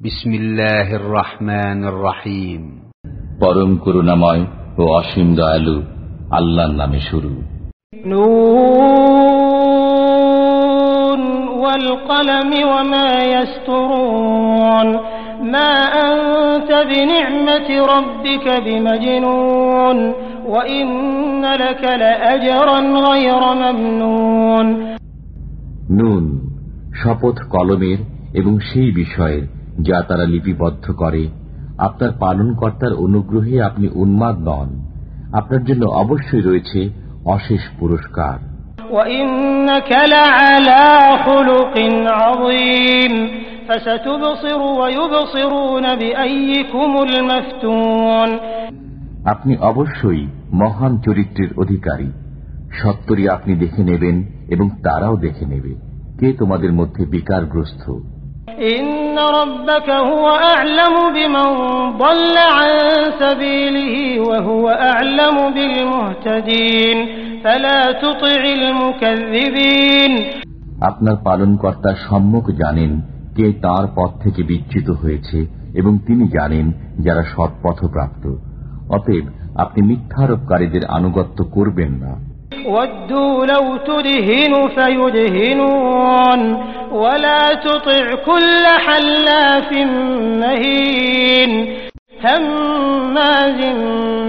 বিসমিল্লাহির রহমানির রহিম পরম করুণাময় ও অসীম দয়ালু আল্লাহর নামে শুরু। নুন নুন শপথ কলমের এবং সেই বিষয়ের যা তারা লিপিবদ্ধ করে। আপনার পালনকর্তার অনুগ্রহে আপনি উন্মাদ নন। আপনার জন্য অবশ্যই রয়েছে অশেষ পুরস্কার। আপনি অবশ্যই মহান চরিত্রের অধিকারী। সত্তরই আপনি দেখে নেবেন এবং তারাও দেখে নেবে। কে তোমাদের মধ্যে বিকারগ্রস্ত? إن ربك هو أعلم بمن ضل عن سبيله وهو أعلم بالمهتدين فلا تطع المكذبين আপনার পালনকর্তা সম্মুখ জানেন কে তার পথ থেকে বিচ্যুত হয়েছে এবং তিনি জানেন যারা সৎপথপ্রাপ্ত অতএব আপনি মিথ্যারোপকারীদের আনুগত্য করবেন না ودوا لو تدهن فيدهنون ولا تطع كل حلاف مهين هماز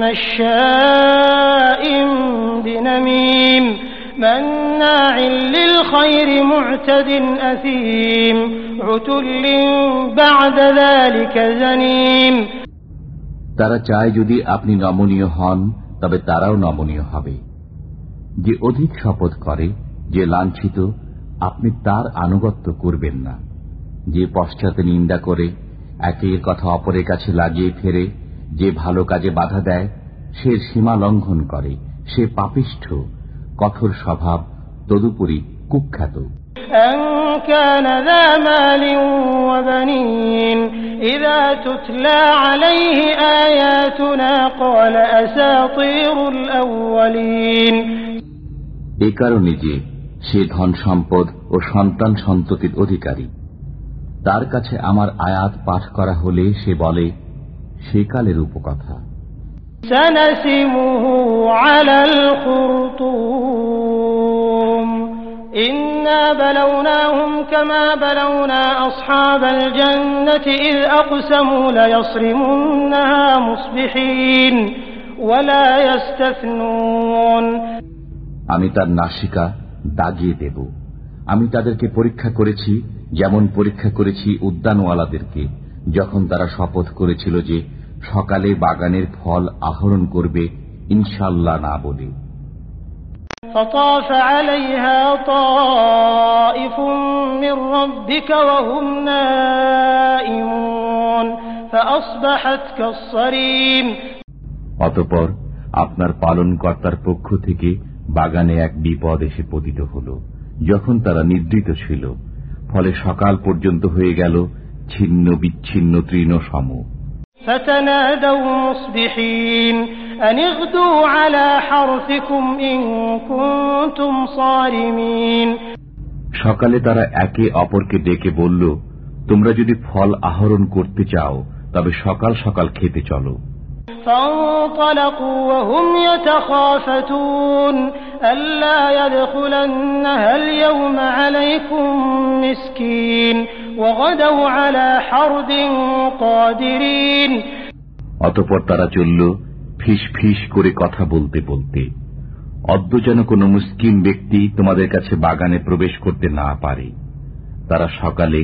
مشاء بنميم مناع للخير معتد أثيم عتل بعد ذلك زنيم তারা চায় যদি আপনি নমনীয় হন তবে তারাও নমনীয় হবে যে অধিক শপথ করে যে লাঞ্ছিত আপনি তার আনুগত্য করবেন না যে পশ্চাতে নিন্দা করে একের কথা অপরের কাছে লাগিয়ে ফেরে যে ভালো কাজে বাধা দেয় সে সীমা লঙ্ঘন করে সে পাপিষ্ঠ কঠোর স্বভাব তদুপরি কুখ্যাত أن كان ذا مال وبنين إذا تتلى عليه آياتنا قال أساطير الأولين এ কারণে যে সে ধন সম্পদ ও সন্তান সন্ততির অধিকারী তার কাছে আমার আয়াত পাঠ করা হলে সে বলে সেকালের উপকথা سنسمه على الخرطوم إنا بلوناهم كما بلونا أصحاب الجنة إذ أقسموا ليصرمنها مصبحين ولا يستثنون আমি তার নাসিকা দাগিয়ে দেব আমি তাদেরকে পরীক্ষা করেছি যেমন পরীক্ষা করেছি উদ্যানওয়ালাদেরকে যখন তারা শপথ করেছিল যে সকালে বাগানের ফল আহরণ করবে ইনশাল্লাহ না বলে فطاف عليها طائف من ربك وهم نائمون فأصبحت كالصريم অতপর আপনার পালনকর্তার পক্ষ থেকে বাগানে এক বিপদ এসে পতিত হল। যখন তারা নিদ্রিত ছিল ফলে সকাল পর্যন্ত হয়ে গেল ছিন্ন বিচ্ছিন্ন তৃণ সম সকালে তারা একে অপরকে ডেকে বলল তোমরা যদি ফল আহরণ করতে চাও তবে সকাল সকাল খেতে চলো। فانطلقوا وهم يتخافتون ألا يدخلنها اليوم عليكم مسكين وغدوا على حرد قادرين অতপর তারা চলল ফিস ফিস করে কথা বলতে বলতে অদ্য যেন কোনো মুসকিন ব্যক্তি তোমাদের কাছে বাগানে প্রবেশ করতে না পারে তারা সকালে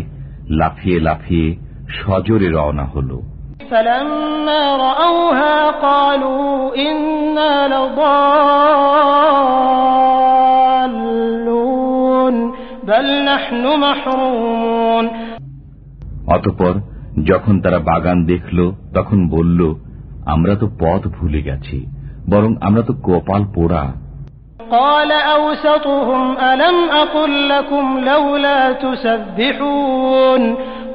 লাফিয়ে লাফিয়ে সজোরে রওনা হলো فلما رأوها قالوا إنا لضالون بل نحن محرومون অতপর যখন তারা বাগান দেখল তখন বলল আমরা তো পথ ভুলে গেছি বরং আমরা তো কপাল পোড়া قال أوسطهم ألم أقل لكم لولا تسبحون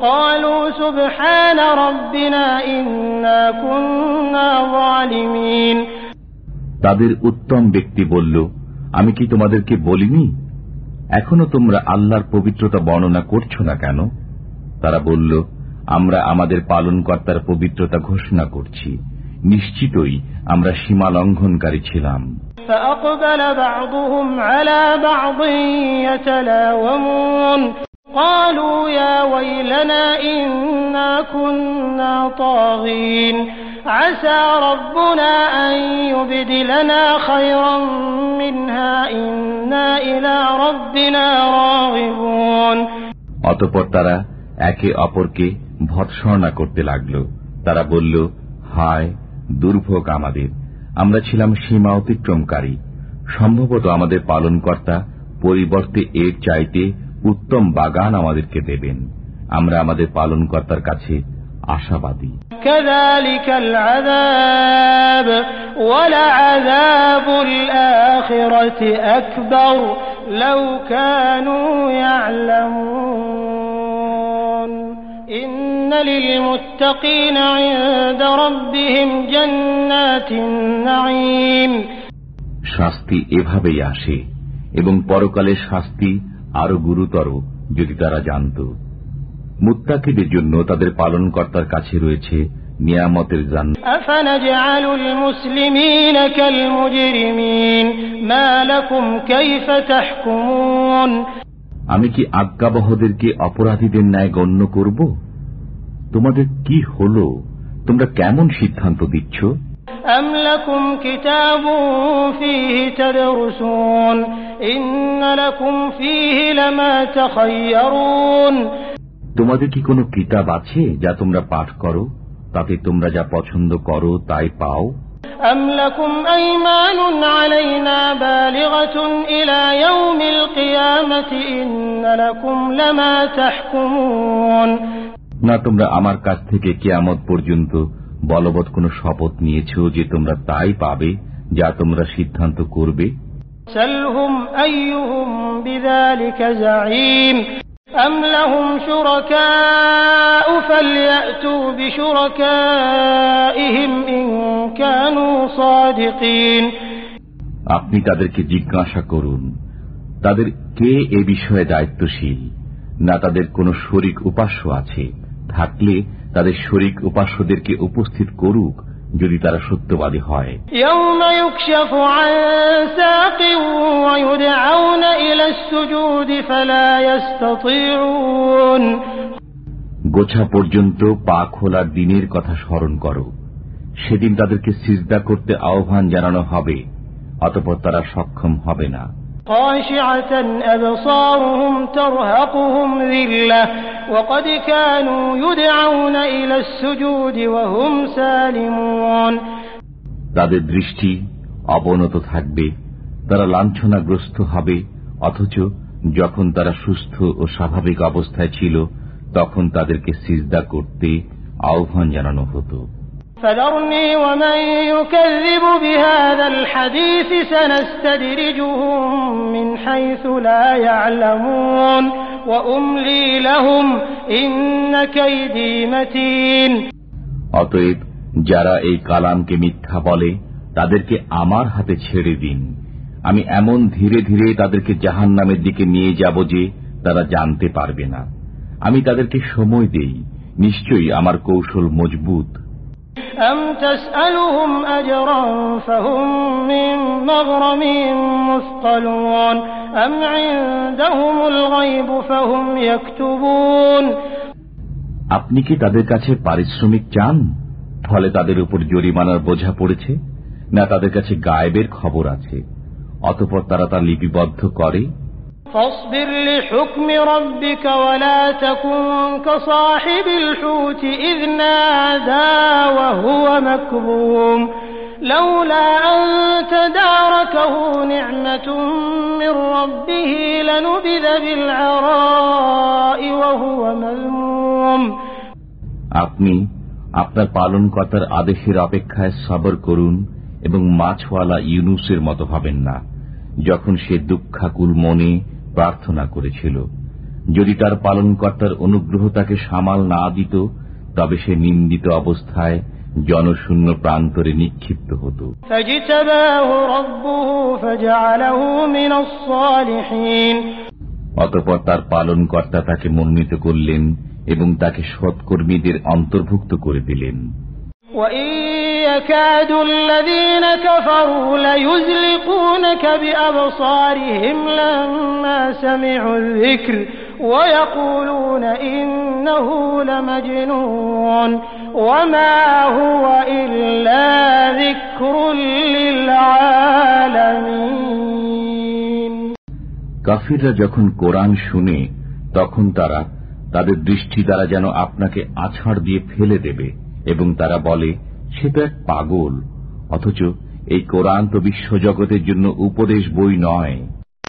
قالوا سبحان ربنا إنا كنا ظالمين তাদের উত্তম ব্যক্তি বলল আমি কি তোমাদেরকে বলিনি এখনো তোমরা আল্লাহর পবিত্রতা বর্ণনা করছো না কেন তারা বলল আমরা আমাদের পালনকর্তার পবিত্রতা ঘোষণা করছি নিশ্চিতই আমরা সীমা লঙ্ঘনকারী ছিলাম فأقبل بعضهم على بعض يتلاومون قالوا يا ويلنا إنا كنا طاغين عسى ربنا أن يبدلنا خيرا منها إنا إلى ربنا راغبون অতপর তারা একে অপরকে ভৎসর্ণা করতে লাগল তারা বলল হায় দুর্ভোগ আমাদের আমরা ছিলাম সীমা অতিক্রমকারী সম্ভবত আমাদের পালনকর্তা পরিবর্তে এর চাইতে উত্তম বাগান আমাদেরকে দেবেন। আমরা আমাদের পালনকর্তার কাছে আশাবাদী। শাস্তি এভাবেই আসে এবং পরকালের শাস্তি আরও গুরুতর যদি তারা জানত। মুত্তাকিদের জন্য তাদের পালনকর্তার কাছে রয়েছে নিয়ামতের জান্ন আমি কি আজ্ঞাবহদেরকে অপরাধীদের ন্যায় গণ্য করব? তোমাদের কি হল? তোমরা কেমন সিদ্ধান্ত দিচ্ছ? أم لكم كتاب فيه تدرسون إن لكم فيه لما تخيرون তোমাদের কি কোনো কিতাব আছে যা তোমরা পাঠ করো তাতে তোমরা যা পছন্দ করো তাই পাও أم لكم أيمان علينا بالغة إلى يوم القيامة إن لكم لما تحكمون না তোমরা আমার কাছ থেকে কেয়ামত পর্যন্ত বলবৎ কোনো শপথ নিয়েছ যে তোমরা তাই পাবে যা তোমরা সিদ্ধান্ত করবে سلهم أيهم بذلك زعيم أم لهم شركاء فليأتوا بشركائهم إن كانوا صادقين আপনি তাদেরকে জিজ্ঞাসা করুন তাদের কে এ বিষয়ে দায়িত্বশীল না তাদের কোনো শরিক উপাস্য আছে থাকলে তাদের শরিক উপাস্যদেরকে উপস্থিত করুক যদি তারা সত্যবাদী হয়। গোছা পর্যন্ত পা খোলার দিনের কথা স্মরণ করো। সেদিন তাদেরকে সিজদা করতে আহ্বান জানানো হবে অতপর তারা সক্ষম হবে না। خاشعة أبصارهم ترهقهم ذلة وقد كانوا يدعون إلى السجود وهم سالمون তাদের দৃষ্টি অবনত থাকবে তারা লাঞ্ছনাগ্রস্ত হবে অথচ যখন তারা সুস্থ ও স্বাভাবিক অবস্থায় ছিল তখন তাদেরকে সিজদা করতে আহ্বান জানানো হতো فذرني ومن يكذب بهذا الحديث سنستدرجهم من حيث لا يعلمون وأملي لهم إن كيدي متين অতএব যারা এই কালামকে মিথ্যা বলে তাদেরকে আমার হাতে ছেড়ে দিন আমি এমন ধীরে ধীরে তাদেরকে জাহান নামের দিকে নিয়ে যাব যে তারা জানতে পারবে না আমি তাদেরকে সময় দেই নিশ্চয়ই আমার কৌশল মজবুত أم تسألهم أجرا فهم من مغرم مثقلون أم عندهم الغيب فهم يكتبون আপনি কি তাদের কাছে পারিশ্রমিক চান ফলে তাদের উপর জরিমানার বোঝা পড়েছে না তাদের কাছে গায়েবের খবর আছে অতপর তারা তা লিপিবদ্ধ করে فاصبر لحكم ربك ولا تكن كصاحب الحوت إذ نادى وهو مكظوم لولا أن تداركه نعمة من ربه لنبذ بالعراء وهو مذموم আপনি আপনার পালনকর্তার আদেশের অপেক্ষায় সবর করুন এবং মাছওয়ালা ইউনুসের মতো হবেন না যখন সে দুঃখাকুল মনে প্রার্থনা করেছিল। যদি তার পালনকর্তার অনুগ্রহ তাকে সামাল না দিত তবে সে নিন্দিত অবস্থায় জনশূন্য প্রান্তরে নিক্ষিপ্ত হত। অতপর তার পালনকর্তা তাকে মনোনীত করলেন এবং তাকে সৎকর্মীদের অন্তর্ভুক্ত করে দিলেন। وإن يكاد الذين كفروا ليزلقونك بأبصارهم لما سمعوا الذكر ويقولون إنه لمجنون وما هو إلا ذكر للعالمين কাফিররা যখন কোরআন শুনে তখন তারা তাদের দৃষ্টি দ্বারা যেন আপনাকে আছাড় দিয়ে ফেলে দেবে এবং তারা বলে, সে তো এক পাগল, অথচ এই কোরআন তো বিশ্বজগতের জন্য উপদেশ বই নয়।